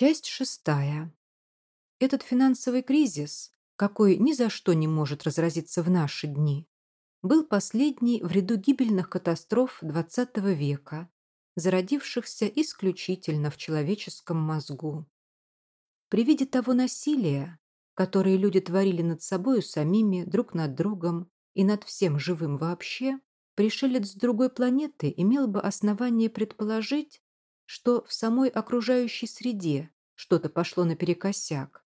Часть шестая. Этот финансовый кризис, какой ни за что не может разразиться в наши дни, был последний в ряду гибельных катастроф XX века, зародившихся исключительно в человеческом мозгу. При виде того насилия, которое люди творили над собою самими, друг над другом и над всем живым вообще, пришелец с другой планеты имел бы основание предположить, что в самой окружающей среде что-то пошло наперекосяк,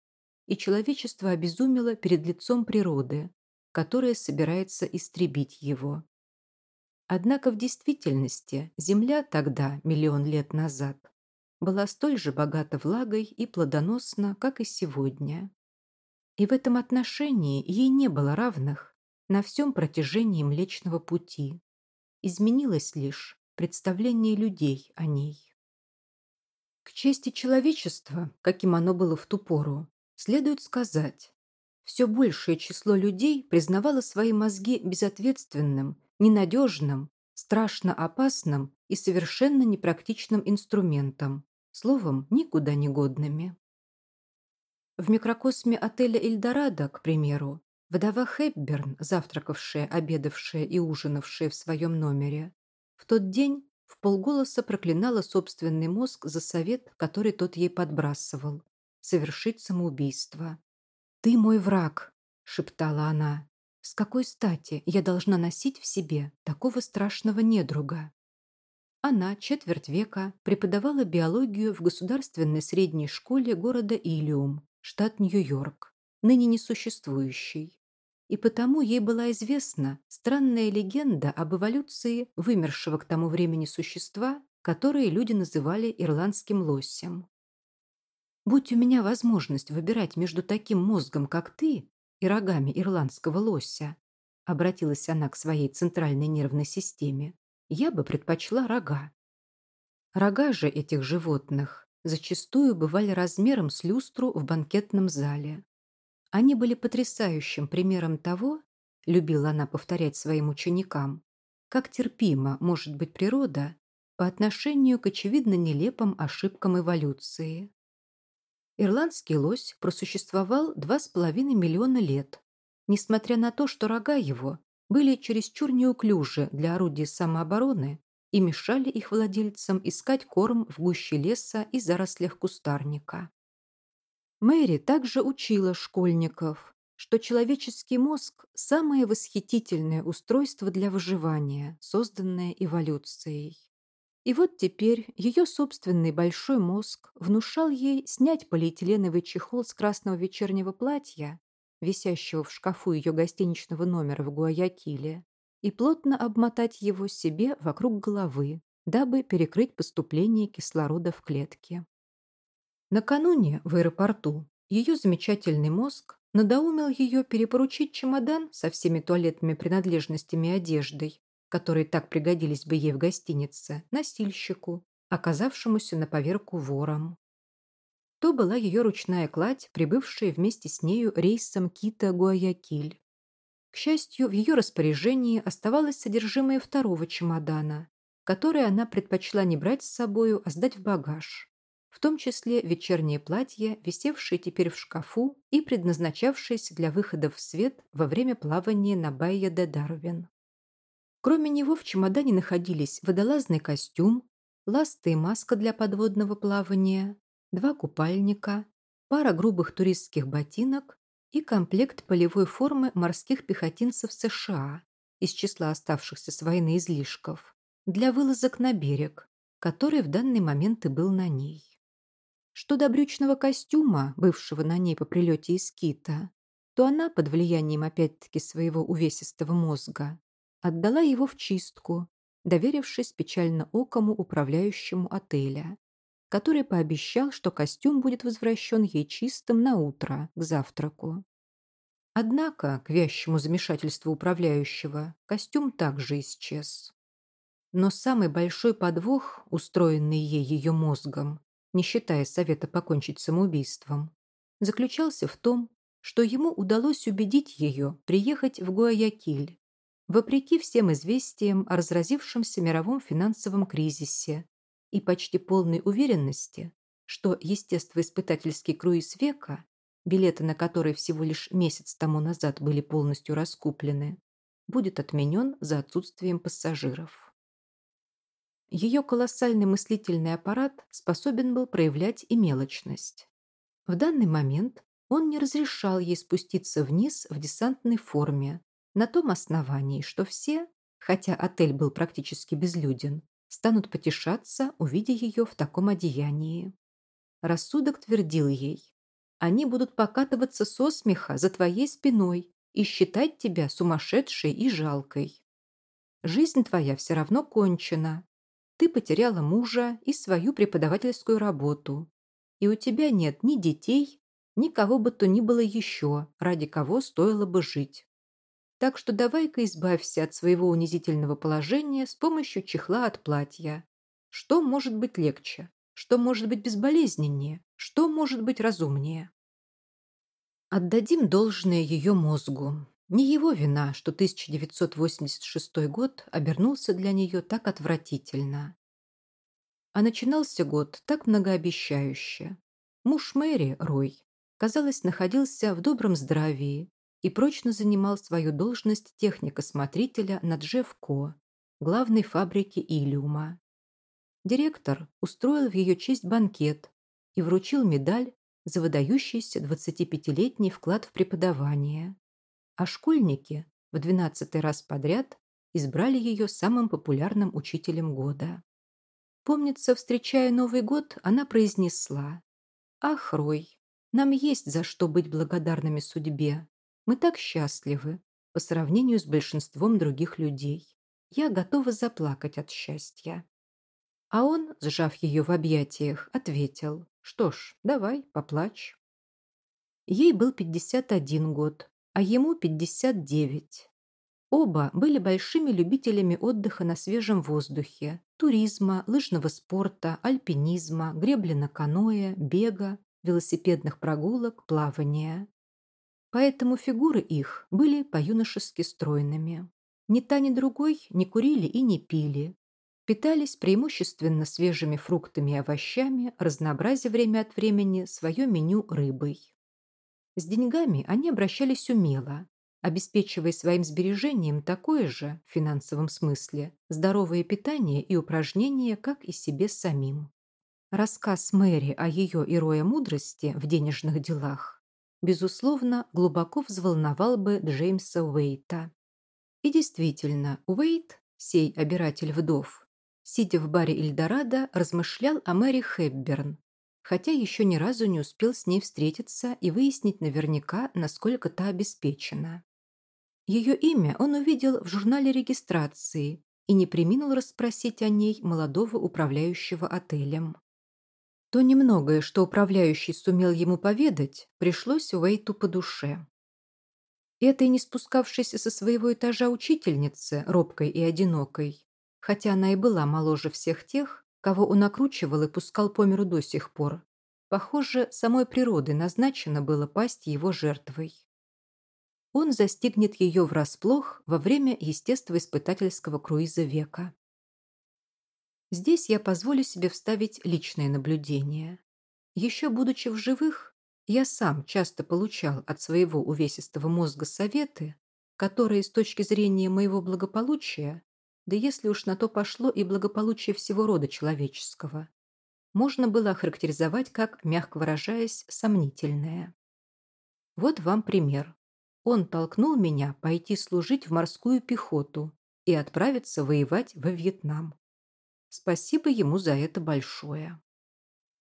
и человечество обезумело перед лицом природы, которая собирается истребить его. Однако в действительности Земля тогда, миллион лет назад, была столь же богата влагой и плодоносна, как и сегодня. И в этом отношении ей не было равных на всем протяжении Млечного Пути. Изменилось лишь представление людей о ней. К чести человечества, каким оно было в ту пору, следует сказать, все большее число людей признавало свои мозги безответственным, ненадежным, страшно опасным и совершенно непрактичным инструментом, словом, никуда не годными. В микрокосме отеля «Эльдорадо», к примеру, вдова Хепберн, завтракавшая, обедавшая и ужинавшая в своем номере, в тот день в полголоса проклинала собственный мозг за совет, который тот ей подбрасывал – совершить самоубийство. «Ты мой враг», – шептала она. «С какой стати я должна носить в себе такого страшного недруга?» Она четверть века преподавала биологию в государственной средней школе города Илиум, штат Нью-Йорк, ныне несуществующий и потому ей была известна странная легенда об эволюции вымершего к тому времени существа, которое люди называли ирландским лосем. «Будь у меня возможность выбирать между таким мозгом, как ты, и рогами ирландского лося», обратилась она к своей центральной нервной системе, я бы предпочла рога. Рога же этих животных зачастую бывали размером с люстру в банкетном зале. Они были потрясающим примером того, любила она повторять своим ученикам, как терпима может быть природа по отношению к очевидно нелепым ошибкам эволюции. Ирландский лось просуществовал два с половиной миллиона лет, несмотря на то, что рога его были чересчур неуклюжи для орудий самообороны и мешали их владельцам искать корм в гуще леса и зарослях кустарника. Мэри также учила школьников, что человеческий мозг – самое восхитительное устройство для выживания, созданное эволюцией. И вот теперь ее собственный большой мозг внушал ей снять полиэтиленовый чехол с красного вечернего платья, висящего в шкафу ее гостиничного номера в Гуаякиле, и плотно обмотать его себе вокруг головы, дабы перекрыть поступление кислорода в клетке. Накануне в аэропорту ее замечательный мозг надоумил ее перепоручить чемодан со всеми туалетными принадлежностями и одеждой, которые так пригодились бы ей в гостинице, носильщику, оказавшемуся на поверку вором. То была ее ручная кладь, прибывшая вместе с нею рейсом Кита-Гуаякиль. К счастью, в ее распоряжении оставалось содержимое второго чемодана, которое она предпочла не брать с собою, а сдать в багаж в том числе вечернее платье, висевшее теперь в шкафу и предназначавшееся для выхода в свет во время плавания на Байя де Дарвин. Кроме него в чемодане находились водолазный костюм, ласты и маска для подводного плавания, два купальника, пара грубых туристских ботинок и комплект полевой формы морских пехотинцев США из числа оставшихся с войны излишков для вылазок на берег, который в данный момент и был на ней. Что до брючного костюма, бывшего на ней по прилете из Кита, то она, под влиянием опять-таки своего увесистого мозга, отдала его в чистку, доверившись печально окому управляющему отеля, который пообещал, что костюм будет возвращен ей чистым на утро, к завтраку. Однако, к вящему замешательству управляющего, костюм также исчез. Но самый большой подвох, устроенный ей ее мозгом, не считая совета покончить самоубийством, заключался в том, что ему удалось убедить ее приехать в Гуаякиль, вопреки всем известиям о разразившемся мировом финансовом кризисе и почти полной уверенности, что естествоиспытательский круиз века, билеты на который всего лишь месяц тому назад были полностью раскуплены, будет отменен за отсутствием пассажиров. Ее колоссальный мыслительный аппарат способен был проявлять и мелочность. В данный момент он не разрешал ей спуститься вниз в десантной форме, на том основании, что все, хотя отель был практически безлюден, станут потешаться, увидя ее в таком одеянии. Рассудок твердил ей, они будут покатываться со смеха за твоей спиной и считать тебя сумасшедшей и жалкой. Жизнь твоя все равно кончена. Ты потеряла мужа и свою преподавательскую работу. И у тебя нет ни детей, ни кого бы то ни было еще, ради кого стоило бы жить. Так что давай-ка избавься от своего унизительного положения с помощью чехла от платья. Что может быть легче? Что может быть безболезненнее? Что может быть разумнее? Отдадим должное ее мозгу. Не его вина, что 1986 год обернулся для нее так отвратительно. А начинался год так многообещающе. Муж Мэри, Рой, казалось, находился в добром здравии и прочно занимал свою должность техника-смотрителя на Джеффко, главной фабрике Илиума. Директор устроил в ее честь банкет и вручил медаль за выдающийся 25-летний вклад в преподавание. А школьники в 12 раз подряд избрали ее самым популярным учителем года. Помнится, встречая Новый год, она произнесла «Ах, Рой, нам есть за что быть благодарными судьбе. Мы так счастливы по сравнению с большинством других людей. Я готова заплакать от счастья». А он, сжав ее в объятиях, ответил, что ж, давай, поплачь. Ей был 51 год, а ему 59. Оба были большими любителями отдыха на свежем воздухе, туризма, лыжного спорта, альпинизма, гребли на каноэ, бега, велосипедных прогулок, плавания. Поэтому фигуры их были по-юношески стройными. Ни та, ни другой не курили и не пили. Питались преимущественно свежими фруктами и овощами, разнообразя время от времени свое меню рыбой. С деньгами они обращались умело, обеспечивая своим сбережением такое же, в финансовом смысле, здоровое питание и упражнения, как и себе самим. Рассказ Мэри о ее и Роя мудрости в денежных делах безусловно, глубоко взволновал бы Джеймса Уэйта. И действительно, Уэйт, сей обиратель вдов, сидя в баре Эльдорадо, размышлял о Мэри Хэбберн, хотя еще ни разу не успел с ней встретиться и выяснить наверняка, насколько та обеспечена. Ее имя он увидел в журнале регистрации и не приминул расспросить о ней молодого управляющего отелем. То немногое, что управляющий сумел ему поведать, пришлось Уэйту по душе. Этой не спускавшейся со своего этажа учительнице, робкой и одинокой, хотя она и была моложе всех тех, кого он окручивал и пускал по миру до сих пор, похоже, самой природой назначено было пасть его жертвой. Он застигнет ее врасплох во время естествоиспытательского круиза века. Здесь я позволю себе вставить личное наблюдение. Еще будучи в живых, я сам часто получал от своего увесистого мозга советы, которые с точки зрения моего благополучия, да если уж на то пошло и благополучие всего рода человеческого, можно было охарактеризовать как, мягко выражаясь, сомнительное. Вот вам пример. Он толкнул меня пойти служить в морскую пехоту и отправиться воевать во Вьетнам. Спасибо ему за это большое.